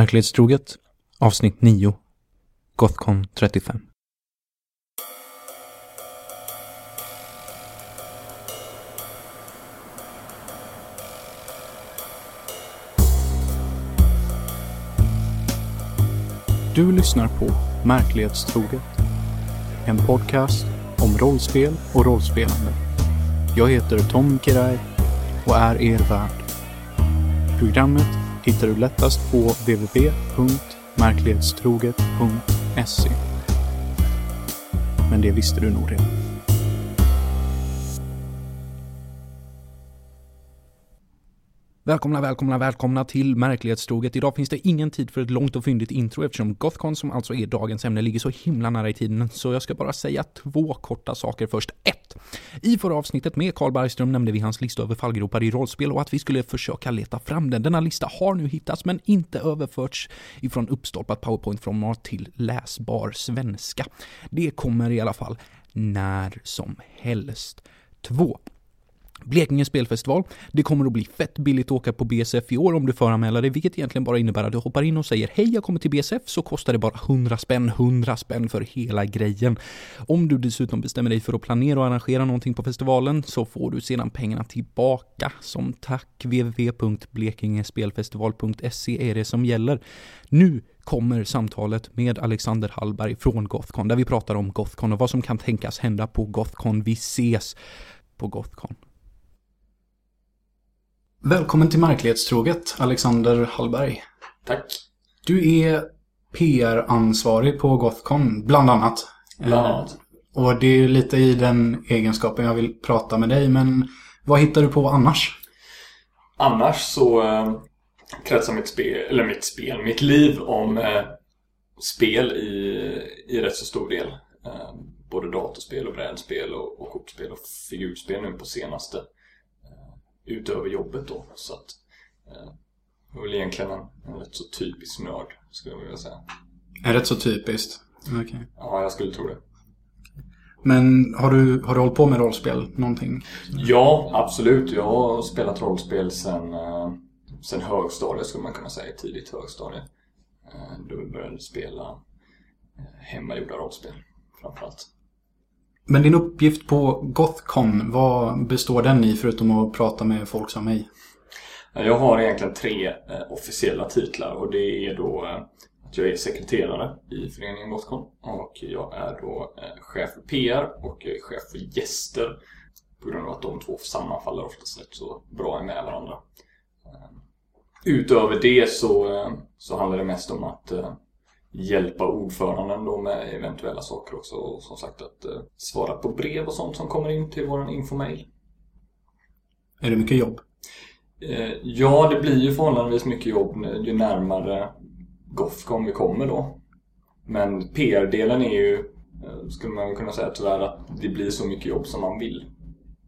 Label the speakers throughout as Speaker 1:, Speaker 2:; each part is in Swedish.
Speaker 1: Verklighetstroget avsnitt 9 Gothcon 35 Du lyssnar på Märklighetstroget. En podcast om rollspel och rollspelande. Jag heter Tom Kiraj och är er värd. Programmet hittar du lättast på www.märklighetstroget.se. Men det visste du nog redan. Välkomna, välkomna, välkomna till Märklighetstroget. Idag finns det ingen tid för ett långt och fyndigt intro eftersom Gothcon, som alltså är dagens ämne, ligger så himla nära i tiden. Så jag ska bara säga två korta saker först. Ett! I förra avsnittet med Carl Bergström nämnde vi hans lista över fallgropar i rollspel och att vi skulle försöka leta fram den. Denna lista har nu hittats men inte överförts ifrån uppstolpat powerpoint-format till läsbar svenska. Det kommer i alla fall när som helst. Två! Blekinge spelfestival. Det kommer att bli fett billigt att åka på BSF i år om du föranmäler dig, vilket egentligen bara innebär att du hoppar in och säger hej, jag kommer till BSF, så kostar det bara 100 spänn, 100 spänn för hela grejen. Om du dessutom bestämmer dig för att planera och arrangera någonting på festivalen så får du sedan pengarna tillbaka. Som tack, www.blekingespelfestival.se är det som gäller. Nu kommer samtalet med Alexander Hallberg från Gothcon, där vi pratar om Gothcon och vad som kan tänkas hända på Gothcon. Vi ses på Gothcon. Välkommen till Märklighetstroget, Alexander Hallberg.
Speaker 2: Tack.
Speaker 1: Du är PR-ansvarig på Gothcon, bland annat.
Speaker 2: Bland annat.
Speaker 1: Eh, Och det är lite i den egenskapen jag vill prata med dig, men vad hittar du på annars?
Speaker 2: Annars så eh, kretsar mitt spel, eller mitt spel, mitt liv om eh, spel i, i rätt så stor del. Eh, både datorspel och brädspel och, och kortspel och figurspel nu på senaste. Utöver jobbet då. Så att eh, det är väl egentligen en, en rätt så typisk nörd skulle jag vilja säga.
Speaker 1: Är rätt så typiskt. Okej.
Speaker 2: Ja, jag skulle tro det.
Speaker 1: Men har du, har du hållit på med rollspel någonting?
Speaker 2: Ja, absolut. Jag har spelat rollspel sen, eh, sen högstadiet skulle man kunna säga. Tidigt högstadie. Eh, då började jag spela eh, hemmagjorda rollspel framförallt.
Speaker 1: Men din uppgift på Gothcon, vad består den i förutom att prata med folk som mig?
Speaker 2: Jag har egentligen tre eh, officiella titlar och det är då eh, att jag är sekreterare i föreningen Gothcon och jag är då eh, chef för PR och jag är chef för gäster på grund av att de två sammanfaller oftast rätt så bra med varandra. Ehm, utöver det så, så handlar det mest om att hjälpa ordföranden då med eventuella saker också och som sagt att eh, svara på brev och sånt som kommer in till våran infomail.
Speaker 1: Är det mycket jobb?
Speaker 2: Eh, Ja, det blir ju förhållandevis mycket jobb ju närmare Gothcon vi kommer då. Men PR-delen är ju, eh, skulle man kunna säga tyvärr, att det blir så mycket jobb som man vill.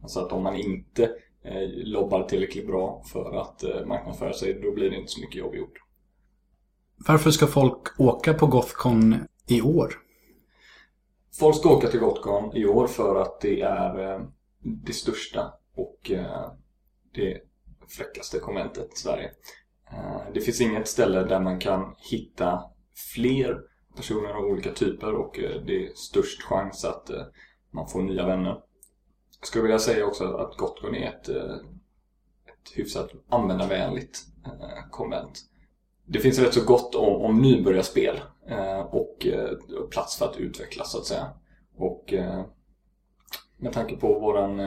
Speaker 2: Alltså att om man inte eh, lobbar tillräckligt bra för att eh, marknadsföra sig, då blir det inte så mycket jobb gjort.
Speaker 1: Varför ska folk åka på Gothcon i år?
Speaker 2: Folk ska åka till Gothcon i år för att det är eh, det största och eh, det fräckaste konventet i Sverige. Eh, det finns inget ställe där man kan hitta fler personer av olika typer och det är störst chans att man får nya vänner. Jag skulle vilja säga också att Gothcon är ett, ett hyfsat användarvänligt eh, konvent. Det finns rätt så gott om, om nybörjarspel eh, och eh, plats för att utvecklas så att säga. Och eh, med tanke på våran,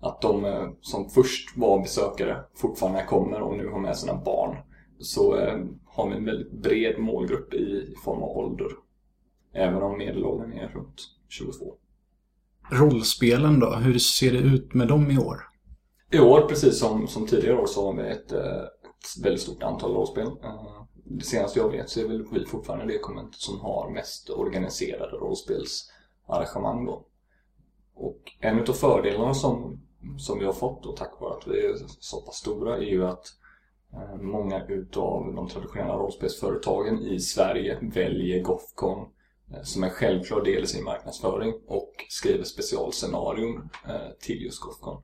Speaker 2: att de som först var besökare fortfarande kommer och nu har med sina barn så har vi en väldigt bred målgrupp i, form av ålder. Även om medelåldern är runt 22.
Speaker 1: Rollspelen då? Hur ser det ut med dem i år?
Speaker 2: I år, precis som, som tidigare år, så har vi ett väldigt stort antal rollspel. Eh, det senaste jag vet så är väl vi fortfarande det konventet som har mest organiserade rollspelsarrangemang då. Och en utav fördelarna som, som vi har fått då tack vare att vi är så pass stora är ju att eh, många utav de traditionella rollspelsföretagen i Sverige väljer Gothcon eh, som en självklar del i sin marknadsföring och skriver specialscenarion till just Gothcon.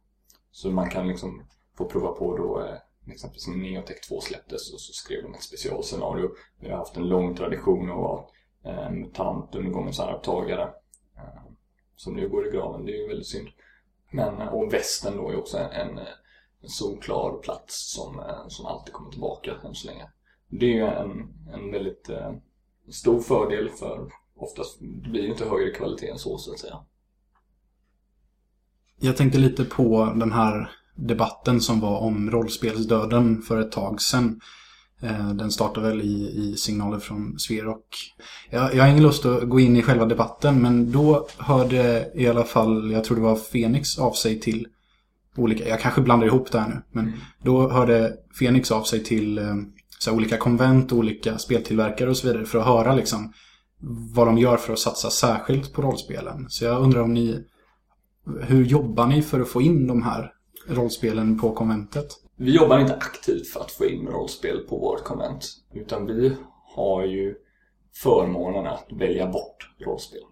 Speaker 2: Så man kan liksom få prova på då Liksom, exempelvis när Neotech 2 släpptes och så skrev de ett specialscenario. Vi har haft en lång tradition av att en MUTANT, undergångens arvtagare, eh, som nu går i graven. Det är ju väldigt synd. Men, eh, och västen då är också en, en, solklar plats som, som alltid kommer tillbaka än så länge. Det är ju en, en väldigt en stor fördel för oftast det blir ju inte högre kvalitet än så så att säga.
Speaker 1: Jag tänkte lite på den här debatten som var om rollspelsdöden för ett tag sedan. Eh, den startade väl i, i signaler från Sverok. Jag, jag har ingen lust att gå in i själva debatten men då hörde i alla fall, jag tror det var Fenix av sig till olika, jag kanske blandar ihop det här nu, men mm. då hörde Fenix av sig till eh, så olika konvent, olika speltillverkare och så vidare för att höra liksom vad de gör för att satsa särskilt på rollspelen. Så jag undrar om ni, hur jobbar ni för att få in de här rollspelen på konventet?
Speaker 2: Vi jobbar inte aktivt för att få in rollspel på vårt konvent. Utan vi har ju förmånen att välja bort rollspel.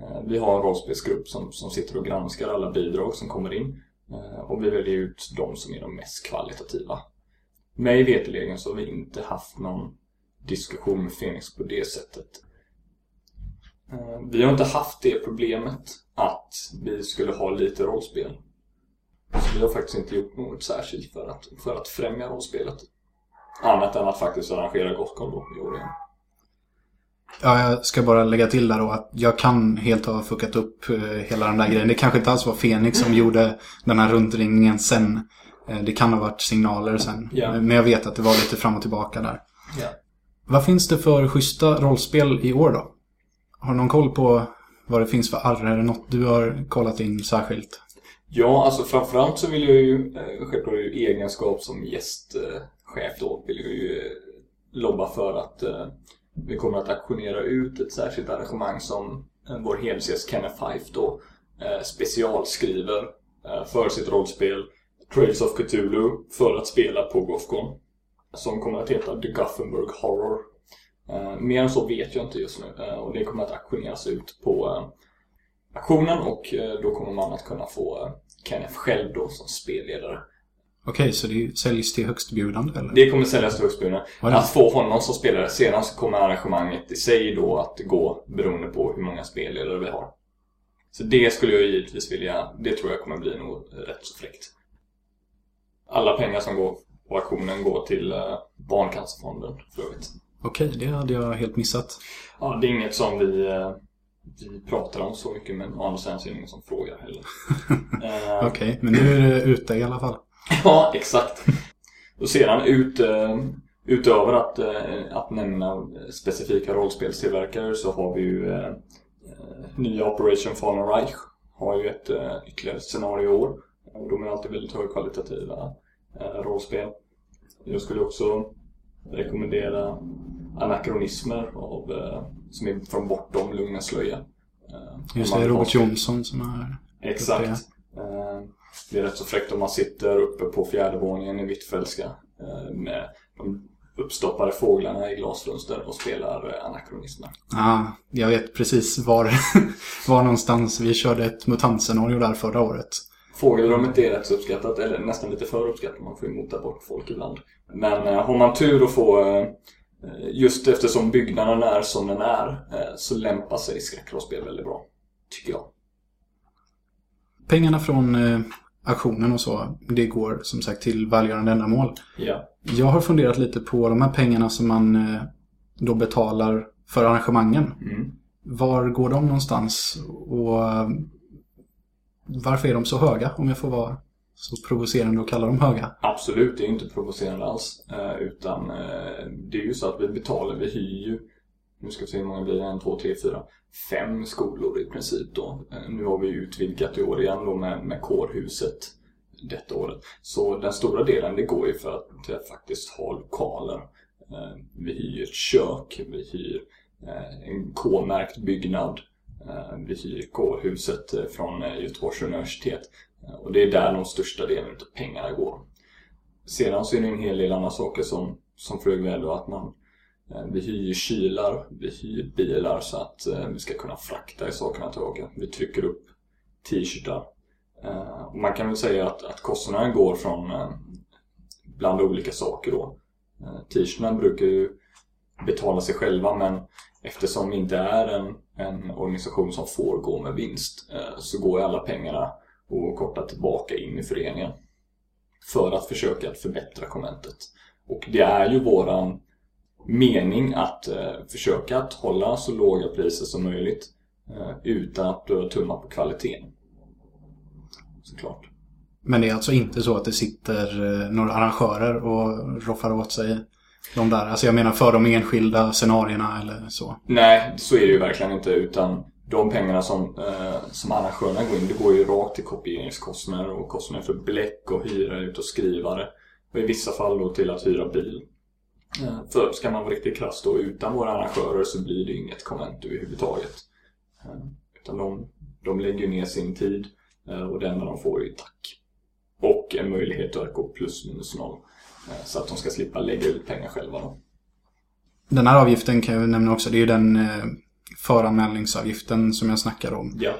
Speaker 2: Eh, vi har en rollspelsgrupp som, som sitter och granskar alla bidrag som kommer in. Eh, och vi väljer ut de som är de mest kvalitativa. Mig veterligen så har vi inte haft någon diskussion med Phoenix på det sättet. Eh, vi har inte haft det problemet att vi skulle ha lite rollspel. Har faktiskt inte gjort något särskilt för att, för att främja rollspelet. Annat än att faktiskt arrangera Gothcon då i år igen.
Speaker 1: Ja, jag ska bara lägga till där då att jag kan helt ha fuckat upp eh, hela den där grejen. Det kanske inte alls var Fenix som gjorde den här rundringningen sen. Eh, det kan ha varit signaler sen. Ja. Men jag vet att det var lite fram och tillbaka där. Ja. Vad finns det för schyssta rollspel i år då? Har du någon koll på vad det finns för arr? Är det något du har kollat in särskilt?
Speaker 2: Ja, alltså framförallt så vill jag ju, eh, självklart i egenskap som gästchef då, vill jag ju eh, lobba för att eh, vi kommer att aktionera ut ett särskilt arrangemang som vår hedersgäst Kenneth Fife då specialskriver för sitt rollspel Trails of Cthulhu för att spela på Gothcon. Som kommer att heta The Gothenburg Horror. Mer än så vet jag inte just nu och det kommer att aktioneras ut på aktionen och då kommer man att kunna få Kenneth själv då som spelledare.
Speaker 1: Okej, så det säljs till högstbjudande eller?
Speaker 2: Det kommer säljas till högstbjudande. Att få honom som spelare. Sedan så kommer arrangemanget i sig då att gå beroende på hur många spelledare vi har. Så det skulle jag givetvis vilja, det tror jag kommer bli nog rätt så fräckt. Alla pengar som går på auktionen går till uh, Barncancerfonden för övrigt.
Speaker 1: Okej, det hade jag helt missat.
Speaker 2: Ja, det är inget som vi vi pratar om så mycket men å andra sidan så är det ingen som frågar heller.
Speaker 1: uh, Okej, okay, men nu är det ute i alla fall.
Speaker 2: ja, exakt. Och sedan ut, uh, utöver att, uh, att nämna specifika rollspelstillverkare så har vi ju uh, nya Operation Fallen Reich. Har ju ett ytterligare scenario i år. Och de är alltid väldigt högkvalitativa rollspel. Jag skulle också rekommendera anakronismer av, eh, som är från bortom Lugna slöja.
Speaker 1: Eh, Just det, Robert Jonsson som är
Speaker 2: Exakt. Eh, det är rätt så fräckt om man sitter uppe på fjärde våningen i Hvitfeldtska med de uppstoppade fåglarna i glasfönster och spelar anakronismer.
Speaker 1: Ja, jag vet precis var, var någonstans vi körde ett mutantscenario där förra året.
Speaker 2: Fågelrummet är rätt så uppskattat, eller nästan lite för uppskattat. Man får ju mota bort folk ibland. Men har man tur att få just eftersom byggnaden är som den är eh, så lämpar sig skräckrollspel väldigt bra. Tycker jag.
Speaker 1: Pengarna från eh, aktionen och så, det går som sagt till välgörande ändamål.
Speaker 2: Ja.
Speaker 1: Jag har funderat lite på de här pengarna som man då betalar för arrangemangen. Mm. Var går de någonstans? Och varför är de så höga om jag får vara så provocerande att kalla dem höga?
Speaker 2: Absolut, det är inte provocerande alls. Eh, utan eh, det är ju så att vi betalar, vi hyr ju, nu ska vi se hur många blir det, en, två, tre, fyra, fem skolor i princip då. Eh, nu har vi utvidgat i år igen då med, med kårhuset detta året. Så den stora delen det går ju för att, till att faktiskt ha lokaler. Eh, vi hyr ett kök, vi hyr eh, en K-märkt byggnad. Eh, vi hyr kårhuset från Göteborgs universitet. Eh, och det är där de största delen av pengarna går. Sedan så är det en hel del andra saker som, som flög med då att man eh, vi hyr kylar, vi hyr bilar så att eh, vi ska kunna frakta i sakerna tillbaka. Vi trycker upp t-shirtar. Man kan väl säga att, att kostnaden går från bland olika saker då. T-shirtarna brukar ju betala sig själva men eftersom vi inte är en, en organisation som får gå med vinst så går alla pengarna och korta tillbaka in i föreningen för att försöka att förbättra konventet. Och det är ju våran mening att eh, försöka att hålla så låga priser som möjligt eh, utan att behöva tumma på kvaliteten. Såklart.
Speaker 1: Men det är alltså inte så att det sitter eh, några arrangörer och roffar åt sig de där? Alltså jag menar för de enskilda scenarierna eller så?
Speaker 2: Nej, så är det ju verkligen inte utan de pengarna som, eh, som arrangörerna går in, det går ju rakt till kopieringskostnader och kostnader för bläck och hyra ut och skrivare. Och i vissa fall då till att hyra bil. Eh, för ska man vara riktigt krass då, utan våra arrangörer så blir det inget konvent överhuvudtaget. Eh, utan de, de lägger ner sin tid eh, och det enda de får är ju tack. Och en möjlighet att gå plus minus noll. Eh, så att de ska slippa lägga ut pengar själva då.
Speaker 1: Den här avgiften kan jag nämna också, det är ju den eh, föranmälningsavgiften som jag snackar om.
Speaker 2: Ja.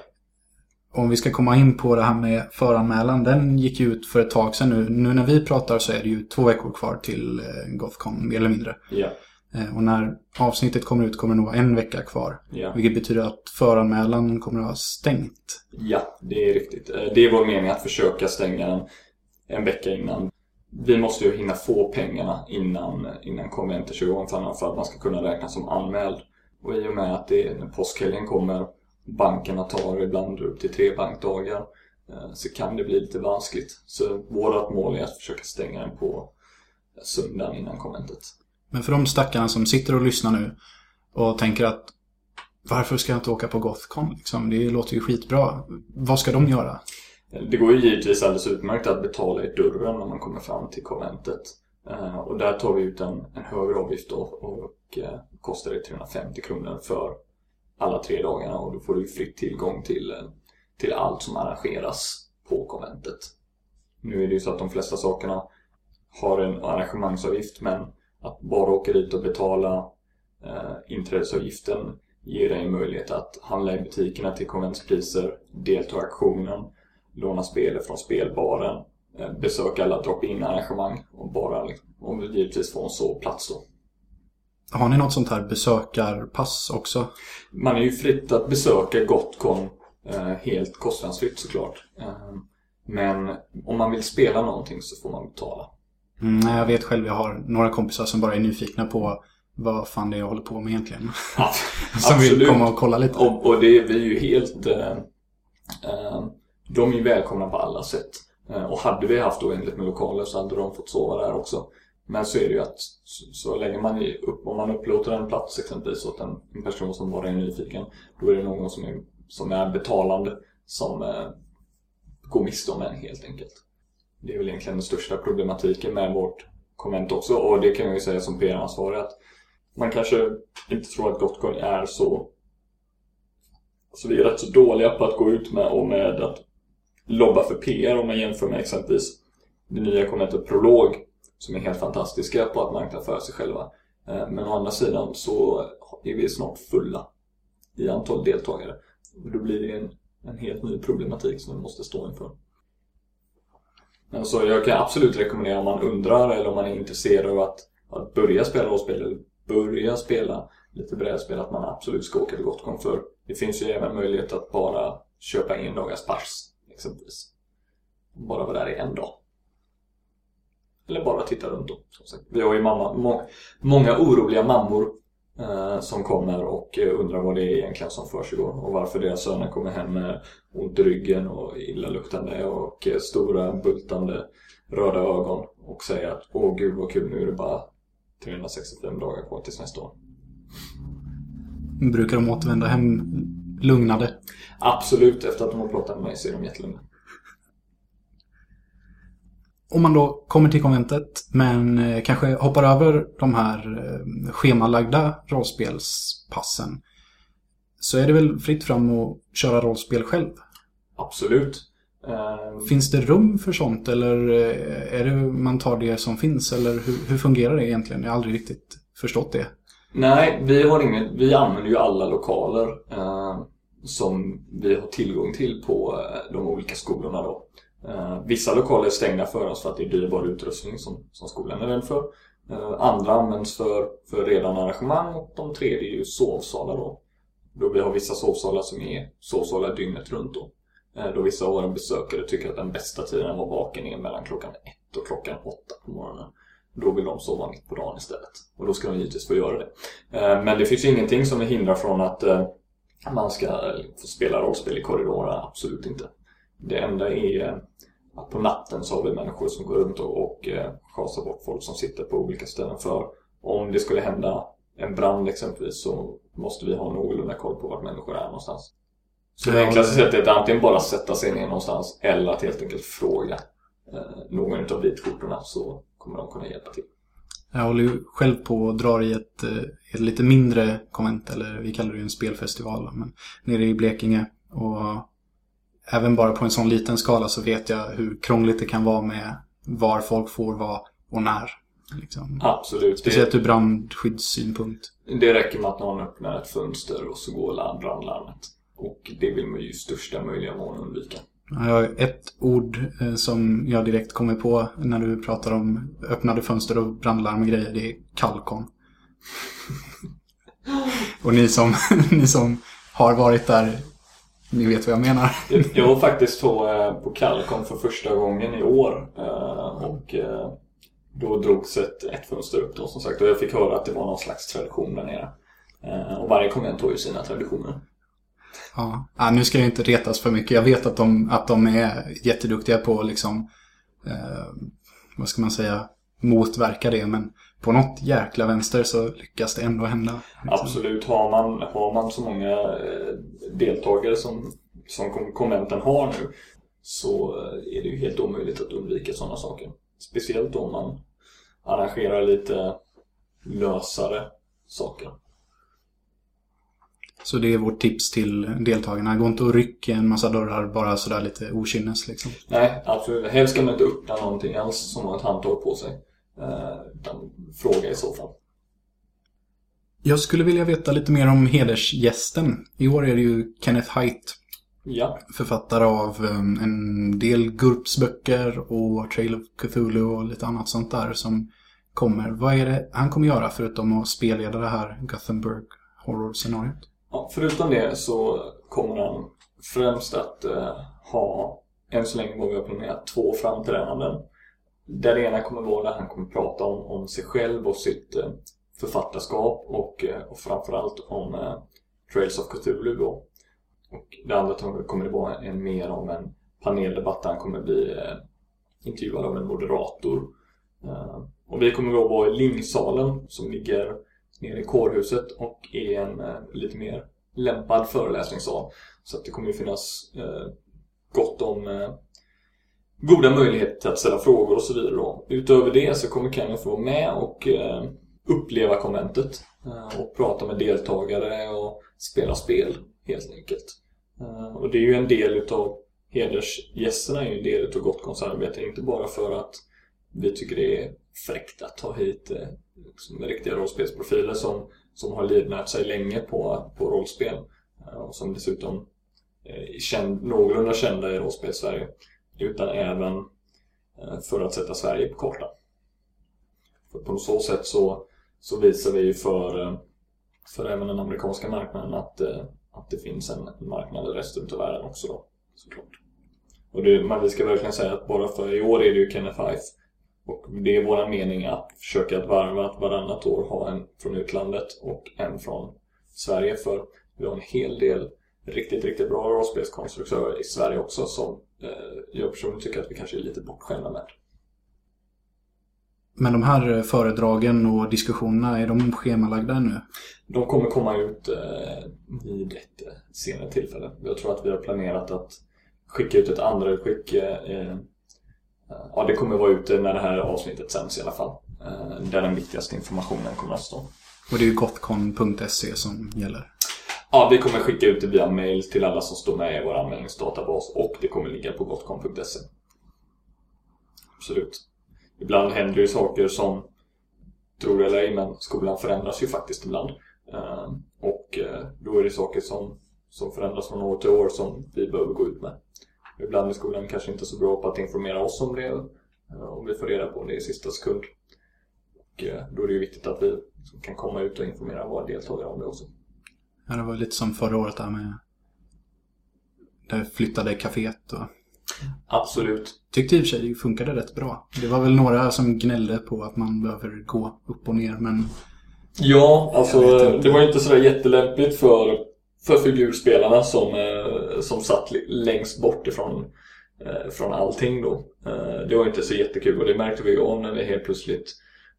Speaker 1: Om vi ska komma in på det här med föranmälan, den gick ju ut för ett tag sedan nu. Nu när vi pratar så är det ju två veckor kvar till eh, Gothcon, mer eller mindre.
Speaker 2: Ja.
Speaker 1: Eh, Och när avsnittet kommer ut kommer det nog vara en vecka kvar.
Speaker 2: Ja.
Speaker 1: Vilket betyder att föranmälan kommer att vara stängt.
Speaker 2: Ja, det är riktigt. Eh, Det är vår mening att försöka stänga den en vecka innan. Vi måste ju hinna få pengarna innan, innan konventet kör igång för för att man ska kunna räknas som anmäld. Och i och med att det, när påskhelgen kommer, bankerna tar ibland upp till tre bankdagar, eh, så kan det bli lite vanskligt. Så vårt mål är att försöka stänga den på söndagen innan konventet.
Speaker 1: Men för de stackarna som sitter och lyssnar nu och tänker att varför ska jag inte åka på Gothcon? Liksom? Det låter ju skitbra. Vad ska de göra?
Speaker 2: Det går ju givetvis alldeles utmärkt att betala i dörren när man kommer fram till konventet. Eh, och där tar vi ut en, en högre avgift då och eh, kostar det 350 kronor för alla tre dagarna och då får du fritt tillgång till, eh, till allt som arrangeras på konventet. Nu är det ju så att de flesta sakerna har en arrangemangsavgift men att bara åka dit och betala eh, inträdesavgiften ger dig möjlighet att handla i butikerna till konventspriser, delta i auktionen, låna spel från spelbaren, besöka alla drop-in arrangemang och bara liksom, om vi givetvis får en sovplats då.
Speaker 1: Har ni något sånt här besökarpass också?
Speaker 2: Man är ju fritt att besöka Gotcon eh, helt kostnadsfritt såklart. Eh, men om man vill spela någonting så får man betala.
Speaker 1: Mm, nej, jag vet själv, jag har några kompisar som bara är nyfikna på vad fan det är jag håller på med egentligen.
Speaker 2: Ja,
Speaker 1: som vill
Speaker 2: absolut.
Speaker 1: komma och kolla lite.
Speaker 2: Och, och det är vi ju helt... Eh, eh, de är ju välkomna på alla sätt. Eh, och hade vi haft oändligt med lokaler så hade de fått sova där också. Men så är det ju att så, så länge man upp, om man upplåter en plats exempelvis åt en, en person som bara är nyfiken då är det någon som är, som är betalande som eh, går miste om en helt enkelt. Det är väl egentligen den största problematiken med vårt konvent också och det kan jag ju säga som PR-ansvarig att man kanske inte tror att Gotcon är så så vi är rätt så dåliga på att gå ut med och med att lobba för PR om man jämför med exempelvis det nya konventet Prolog som är helt fantastiska på att marknadsföra sig själva. Eh, men å andra sidan så är vi snart fulla i antal deltagare. Och då blir det en, en helt ny problematik som vi måste stå inför. Men så jag kan absolut rekommendera om man undrar eller om man är intresserad av att, att börja spela rollspel eller börja spela lite brädspel att man absolut ska åka till Gotcon för det finns ju även möjlighet att bara köpa en dagars pass exempelvis. Bara vara där i en dag. Eller bara titta runt då. Som sagt. Vi har ju mamma, må, många oroliga mammor eh, som kommer och eh, undrar vad det är egentligen som försiggår och varför deras söner kommer hem med ont i ryggen och illaluktande och eh, stora bultande röda ögon och säger att åh gud vad kul, nu är det bara 365 dagar kvar tills nästa år.
Speaker 1: Brukar de återvända hem lugnade?
Speaker 2: Absolut, efter att de har pratat med mig så är de jättelugna.
Speaker 1: Om man då kommer till konventet men eh, kanske hoppar över de här eh, schemalagda rollspelspassen så är det väl fritt fram att köra rollspel själv?
Speaker 2: Absolut. Eh,
Speaker 1: Finns det rum för sånt eller är det man tar det som finns eller hur, hur fungerar det egentligen? Jag har aldrig riktigt förstått det.
Speaker 2: Nej, vi, har inget, vi använder ju alla lokaler som vi har tillgång till på eh, de olika skolorna då. Eh, vissa lokaler är stängda för oss för att det är dyrbar utrustning som, som skolan är rädd för. Eh, andra används för, för redan arrangemang och de tredje är ju sovsalar då. Då vi har vissa sovsalar som är sovsalar dygnet runt då. Då vissa av våra besökare tycker att den bästa tiden att vara vaken är mellan klockan ett och klockan åtta på morgonen. Då vill de sova mitt på dagen istället. Och då ska de givetvis få göra det. Men det finns ingenting som hindrar från att man ska få spela rollspel i korridorerna, absolut inte. Det enda är att på natten så har vi människor som går runt och, och eh, schasar bort folk som sitter på olika ställen för om det skulle hända en brand exempelvis så måste vi ha någorlunda koll på vart människor är någonstans. Så det enklaste sättet är att antingen bara sätta sig ner någonstans eller att helt enkelt fråga eh, någon av vitkortorna så kommer de kunna hjälpa till.
Speaker 1: Jag håller ju själv på och drar i ett, eh, ett lite mindre konvent, eller vi kallar det ju en spelfestival, men nere i Blekinge. Och även bara på en sån liten skala så vet jag hur krångligt det kan vara med var folk får vara och när. Liksom.
Speaker 2: Absolut.
Speaker 1: Speciellt ur brandskyddssynpunkt.
Speaker 2: Det räcker med att någon öppnar ett fönster och så går brandlarmet. Och det vill man ju i största möjliga mån undvika.
Speaker 1: Jag har ett ord eh, som jag direkt kommer på när du pratar om öppnade fönster och brandlarm och grejer. Det är kalkon. och ni som, ni som har varit där ni vet vad jag menar.
Speaker 2: jag var faktiskt på, Kalkon på för första gången i år. Eh, och då drogs ett, ett fönster upp då som sagt. Och jag fick höra att det var någon slags tradition där nere. Och varje konvent har ju sina traditioner.
Speaker 1: Ja. ja, nu ska jag inte retas för mycket. Jag vet att de, att de är jätteduktiga på liksom, eh, vad ska man säga, motverka det. Men på något jäkla vänster så lyckas det ändå hända.
Speaker 2: Liksom. Absolut. Har man, har man så många eh, deltagare som, som konventen har nu så eh, är det ju helt omöjligt att undvika sådana saker. Speciellt om man arrangerar lite lösare saker.
Speaker 1: Så det är vårt tips till deltagarna. Gå inte och ryck en massa dörrar bara sådär lite okynnes liksom.
Speaker 2: Nej, absolut. Helst ska man inte öppna någonting alls som har ett handtag på sig. Eh, utan fråga i så fall.
Speaker 1: Jag skulle vilja veta lite mer om hedersgästen. I år är det ju Kenneth Haidt.
Speaker 2: Ja.
Speaker 1: Författare av um, en del GURPS-böcker och Trail of Cthulhu och lite annat sånt där som kommer. Vad är det han kommer göra förutom att spelleda det här Gothenburg horror-scenariot?
Speaker 2: Ja, förutom det så kommer han främst att eh, ha, än så länge vågar jag planera, två framträdanden där det ena kommer vara där han kommer prata om, om sig själv och sitt eh, författarskap och, eh, och framförallt om eh, Trails of Cthulhu då. Och det andra kommer det vara en mer om en paneldebatt där han kommer bli eh, intervjuad av en moderator. Eh, och vi kommer då vara i Lingsalen som ligger nere i kårhuset och i en eh, lite mer lämpad föreläsningssal. Så att det kommer ju finnas eh, gott om eh, goda möjligheter att ställa frågor och så vidare. Då. Utöver det så kommer Kenneth vara med och eh, uppleva konventet eh, och prata med deltagare och spela spel helt enkelt. Eh, och det är ju en del utav hedersgästerna är ju en del utav Gottkons arbete, inte bara för att vi tycker det är fräckt att ta hit eh, liksom, riktiga rollspelsprofiler som, som har livnärt sig länge på, på rollspel eh, och som dessutom är känd, någorlunda kända i rollspel-Sverige utan även eh, för att sätta Sverige på kartan. För på så sätt så, så visar vi ju för, eh, för även den amerikanska marknaden att, att det finns en marknad i resten av världen också då, såklart. Och det, man, vi ska verkligen säga att bara för i år är det ju Kenneth Ife och det är vår mening att försöka att varva att varannat år ha en från utlandet och en från Sverige för vi har en hel del riktigt, riktigt bra rollspelskonstruktörer i Sverige också som Eh, jag personligen tycker att vi kanske är lite bortskämda med.
Speaker 1: Men de här föredragen och diskussionerna, är de schemalagda nu?
Speaker 2: De kommer komma ut eh, vid ett eh, senare tillfälle. Jag tror att vi har planerat att skicka ut ett andra utskick. Ja, det kommer vara ute när det här avsnittet sänds i alla fall. Där den viktigaste informationen kommer att stå.
Speaker 1: Och det är ju gotcon.se som gäller?
Speaker 2: Ja, vi kommer skicka ut det via mail till alla som står med i vår anmälningsdatabas och det kommer ligga på gotcom.se. Absolut. Ibland händer ju saker som, tror det eller ej, men skolan förändras ju faktiskt ibland. Eh, och eh, då är det saker som, som förändras från år till år som vi behöver gå ut med. Ibland är skolan kanske inte så bra på att informera oss om det och vi får reda på det i sista sekund. Och då är det ju viktigt att vi kan komma ut och informera våra deltagare om det också.
Speaker 1: Ja, det var lite som förra året där med det flyttade kaféet och...
Speaker 2: Absolut.
Speaker 1: Tyckte i och för sig det funkade rätt bra. Det var väl några som gnällde på att man behöver gå upp och ner, men...
Speaker 2: Ja, alltså det var inte sådär jättelämpligt för, för figurspelarna som, eh, som satt längst bort ifrån eh, från allting då. Eh, det var inte så jättekul och det märkte vi ju av när vi helt plötsligt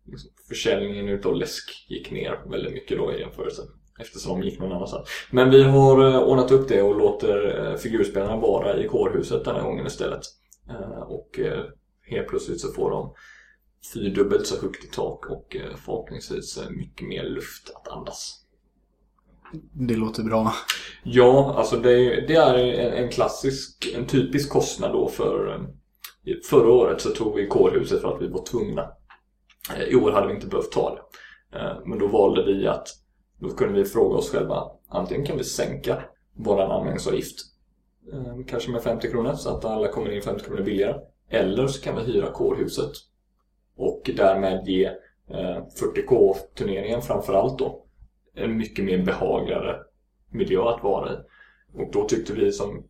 Speaker 2: liksom, försäljningen utav läsk gick ner väldigt mycket då i jämförelse. Eftersom de gick någon annanstans. Men vi har ordnat upp det och låter figurspelarna vara i kårhuset den här gången istället. Och helt plötsligt så får de fyrdubbelt så högt i tak och förhoppningsvis mycket mer luft att andas.
Speaker 1: Det låter bra.
Speaker 2: Ja, alltså det, det är en klassisk, en typisk kostnad då för Förra året så tog vi kårhuset för att vi var tvungna. Eh, I år hade vi inte behövt ta det. Eh, men då valde vi att då kunde vi fråga oss själva, antingen kan vi sänka vår anmälningsavgift eh, kanske med 50 kronor så att alla kommer in 50 kronor billigare. Eller så kan vi hyra kårhuset och därmed ge 40K-turneringen framförallt då en mycket mer behagligare miljö att vara i. Och då tyckte vi som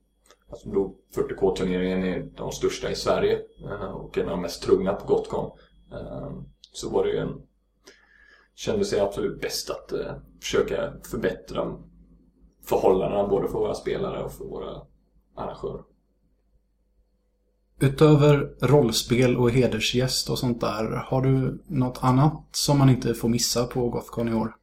Speaker 2: alltså då 40K-turneringen är de största i Sverige eh, och en av de mest trogna på Gotcon eh, så var det ju en kände sig absolut bäst att eh, försöka förbättra förhållandena både för våra spelare och för våra arrangörer.
Speaker 1: Utöver rollspel och hedersgäst och sånt där, har du något annat som man inte får missa på Gothcon i år?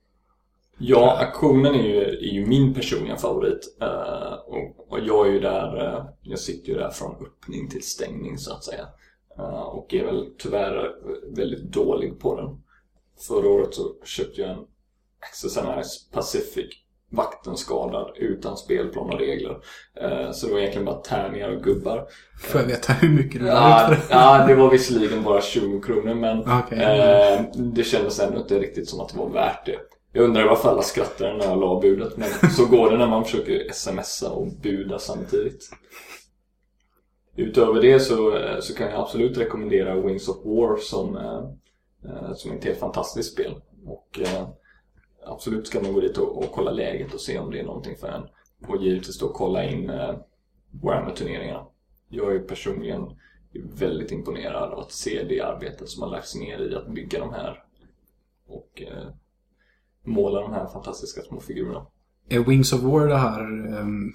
Speaker 2: Ja, aktionen är ju, är ju min personliga favorit. Uh, och, och, jag är ju där, uh, jag sitter ju där från öppning till stängning så att säga. Uh, och är väl tyvärr väldigt dålig på den. Förra året så köpte jag en Access Nice Pacific vattenskadad utan spelplan och regler. Eh, så det var egentligen bara tärningar och gubbar.
Speaker 1: Får jag veta hur mycket du
Speaker 2: ja, ja, det var visserligen bara 20 kronor men okay. eh, det kändes ändå inte riktigt som att det var värt det. Jag undrar varför alla skrattade när jag la budet men så går det när man försöker smsa och buda samtidigt. Utöver det så, eh, så kan jag absolut rekommendera Wings of War som eh, eh, som är ett helt fantastiskt spel. Och absolut ska man gå dit och, och kolla läget och se om det är någonting för en. Och givetvis då kolla in eh, Warhammer-turneringarna. Jag är personligen väldigt imponerad av att se det arbetet som har lagts ner i att bygga de här och eh, måla de här fantastiska små figurerna.
Speaker 1: Är Wings of War det här? Um,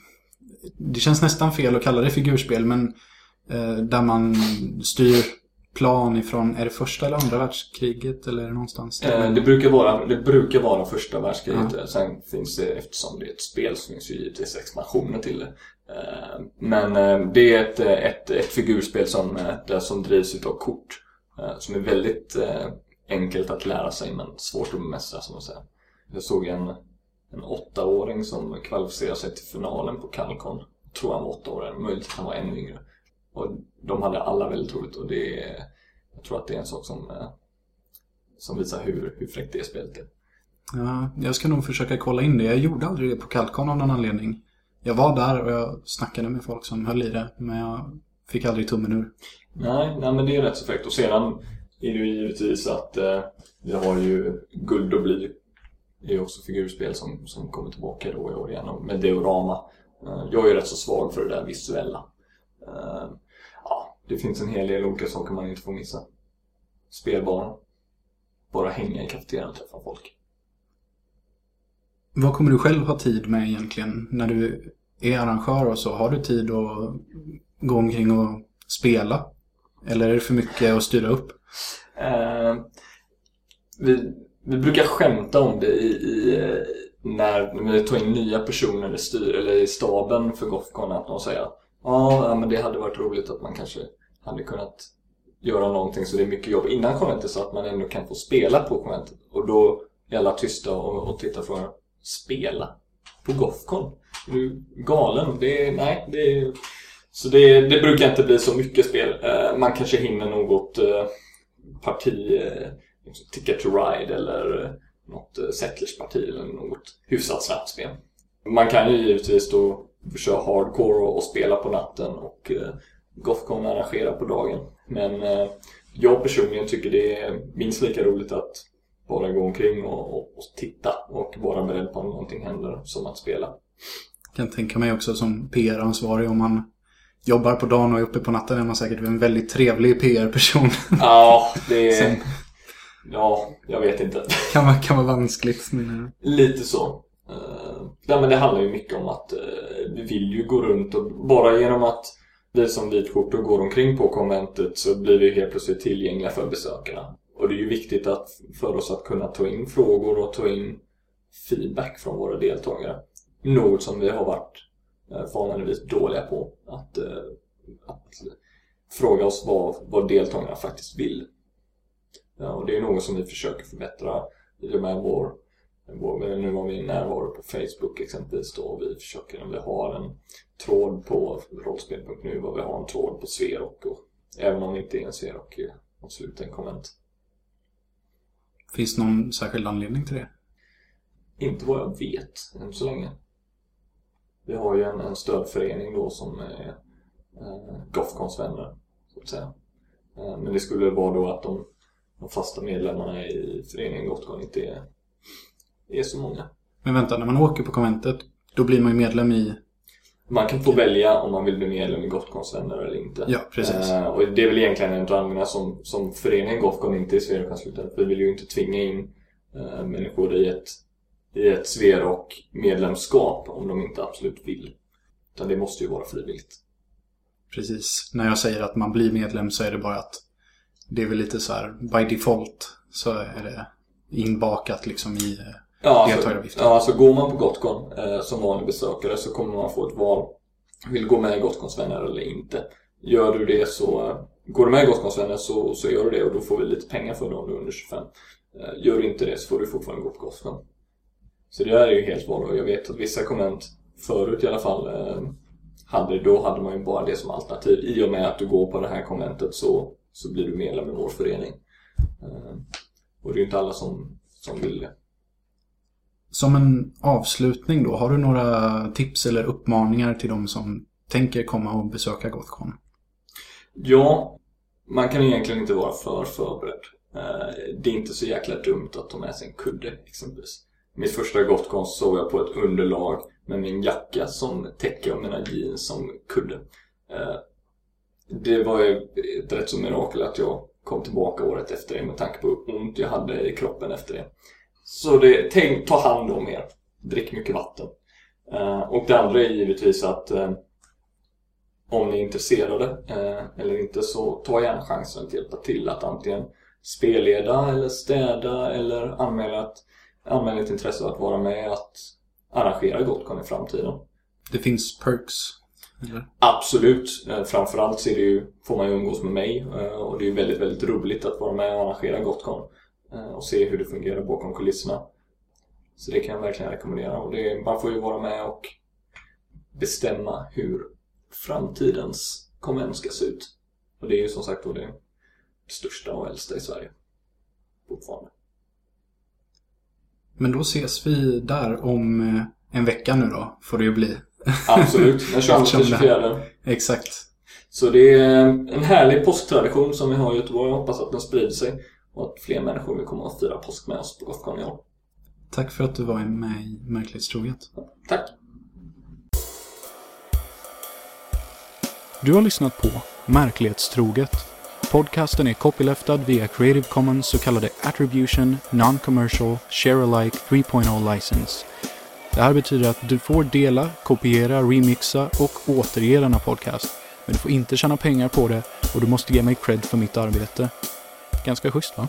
Speaker 1: det känns nästan fel att kalla det figurspel men uh, där man styr plan ifrån, är det första eller andra världskriget eller är det någonstans?
Speaker 2: Eh, det, brukar vara, det brukar vara första världskriget. Ja. Sen finns det, eftersom det är ett spel, så finns det givetvis expansioner till det. Eh, men eh, det är ett, ett, ett figurspel som, som drivs av kort. Som är väldigt enkelt att lära sig men svårt att bemästra som man säger. Jag såg en, en åttaåring som kvalificerade sig till finalen på Calcon. Jag tror han var åtta år, möjligt att han var ännu yngre. Och de hade alla väldigt roligt och det är, jag tror att det är en sak som, eh, som visar hur, hur fräckt det spelet är.
Speaker 1: Ja, jag ska nog försöka kolla in det. Jag gjorde aldrig det på Kalkon av någon anledning. Jag var där och jag snackade med folk som höll i det, men jag fick aldrig tummen ur.
Speaker 2: Nej, nej men det är rätt så fräckt. Och sedan är det ju givetvis att eh, vi har ju Guld och Bly. Det är också figurspel som, som kommer tillbaka då i år igen med diorama. Eh, jag är ju rätt så svag för det där visuella. Eh, det finns en hel del olika saker man inte får missa. Spelbanan. Bara hänga i kafeterian och träffa folk.
Speaker 1: Vad kommer du själv ha tid med egentligen? När du är arrangör och så, har du tid att gå omkring och spela? Eller är det för mycket att styra upp?
Speaker 2: Eh, vi, vi brukar skämta om det i, i eh, när vi tar in nya personer i, styr, eller i staben för Gothcon att de säger att ja, men det hade varit roligt att man kanske hade kunnat göra någonting så det är mycket jobb innan konventet så att man ändå kan få spela på konventet. Och då är alla tysta och, och tittar för spela på Gothcon. Är du galen? Det är, nej, det är, så det, det, brukar inte bli så mycket spel. Eh, man kanske hinner något eh, parti, Ticket to Ride eller uh, något uh, Settlers-parti eller något hyfsat snabbt spel. Man kan ju givetvis då kör hardcore och, och spelar på natten och eh, Gothcon arrangerar på dagen. Men eh, jag personligen tycker det är minst lika roligt att bara gå omkring och, och, och titta och vara beredd på om någonting händer som att spela.
Speaker 1: Jag kan tänka mig också som PR-ansvarig om man jobbar på dagen och är uppe på natten är man säkert en väldigt trevlig PR-person.
Speaker 2: Ja, det är... Ja, jag vet inte.
Speaker 1: Kan vara, kan vara vanskligt.
Speaker 2: Lite så. Uh, ja, men det handlar ju mycket om att uh, vi vill ju gå runt och bara genom att vi som vitskjortor går omkring på konventet så blir vi helt plötsligt tillgängliga för besökarna. Och det är ju viktigt att, för oss att kunna ta in frågor och ta in feedback från våra deltagare. Något som vi har varit uh, förhållandevis dåliga på. Att, att fråga oss vad, vad deltagarna faktiskt vill. Ja, och det är något som vi försöker förbättra i och med vår, vår nu har vi närvaro på Facebook exempelvis då och vi försöker, vi har en tråd på rollspel.nu och vi har en tråd på Sverok även om det inte är en Sverok absolut en komment.
Speaker 1: Finns det någon särskild anledning till det?
Speaker 2: Inte vad jag vet än så länge. Vi har ju en, en stödförening då som är eh, Gothcons vänner, så att säga. Eh, men det skulle vara då att de de fasta medlemmarna i föreningen Gothcon inte är, är så många.
Speaker 1: Men vänta, när man åker på konventet, då blir man ju medlem i...
Speaker 2: Man kan få välja om man vill bli medlem i Gothcons vänner eller inte.
Speaker 1: Ja, precis.
Speaker 2: Uh, och det är väl egentligen en av anledningarna som, som föreningen Gothcon inte är Sverokonslutet. Vi vill ju inte tvinga in uh, människor i ett, i ett Sverok medlemskap om de inte absolut vill. Utan det måste ju vara frivilligt.
Speaker 1: Precis. När jag säger att man blir medlem så är det bara att det är väl lite så här, by default så är det inbakat liksom i eh,
Speaker 2: ja, deltagaravgiften. Ja, alltså går man på Gotcon eh, som vanlig besökare så kommer man få ett val. Vill gå med i Gotcons vänner eller inte. Gör du det så, eh, går du med i Gotcons vänner så, så gör du det och då får vi lite pengar för det om du är under 25. Eh, gör du inte det så får du fortfarande gå på Gotcon. Så det där är ju helt val och jag vet att vissa komment förut i alla fall eh, hade, då hade man ju bara det som alternativ. I och med att du går på det här konventet så så blir du medlem i vår förening. Eh, och det är ju inte alla som, som vill det.
Speaker 1: Som en avslutning då, har du några tips eller uppmaningar till de som tänker komma och besöka Gothcon?
Speaker 2: Ja, man kan egentligen inte vara för förberedd. Eh, det är inte så jäkla dumt att ta med sig en kudde exempelvis. Mitt första Gothcon såg jag på ett underlag med min jacka som täcke och mina jeans som kudde. Det var ju ett rätt så mirakel att jag kom tillbaka året efter det med tanke på hur ont jag hade i kroppen efter det. Så det, tänk, ta hand om er. Drick mycket vatten. Eh, och det andra är givetvis att eh, om ni är intresserade eh, eller inte så ta gärna chansen att hjälpa till att antingen spelleda eller städa eller anmäla ett, anmäla ett intresse att vara med att arrangera Gotcon i framtiden.
Speaker 1: Det finns perks
Speaker 2: eller? Absolut. Eh, framförallt så är det ju, får man ju umgås med mig eh, och det är ju väldigt, väldigt roligt att vara med och arrangera Gotcon eh, och se hur det fungerar bakom kulisserna. Så det kan jag verkligen rekommendera. Och det, man får ju vara med och bestämma hur framtidens konvent ska se ut. Och det är ju som sagt då det största och äldsta i Sverige. Fortfarande.
Speaker 1: Men då ses vi där om en vecka nu då, får det ju bli.
Speaker 2: Absolut, den 22-24.
Speaker 1: Exakt.
Speaker 2: Så det är en härlig påsktradition som vi har i Göteborg. Jag hoppas att den sprider sig och att fler människor vill komma och fira påsk med oss på Gothcon i år.
Speaker 1: Tack för att du var med i Märklighetstroget.
Speaker 2: Tack.
Speaker 1: Du har lyssnat på Märklighetstroget. Podcasten är copyleftad via Creative Commons så kallade Attribution Non-Commercial Share-alike 3.0 License. Det här betyder att du får dela, kopiera, remixa och återge denna podcast. Men du får inte tjäna pengar på det och du måste ge mig cred för mitt arbete. Ganska schysst va?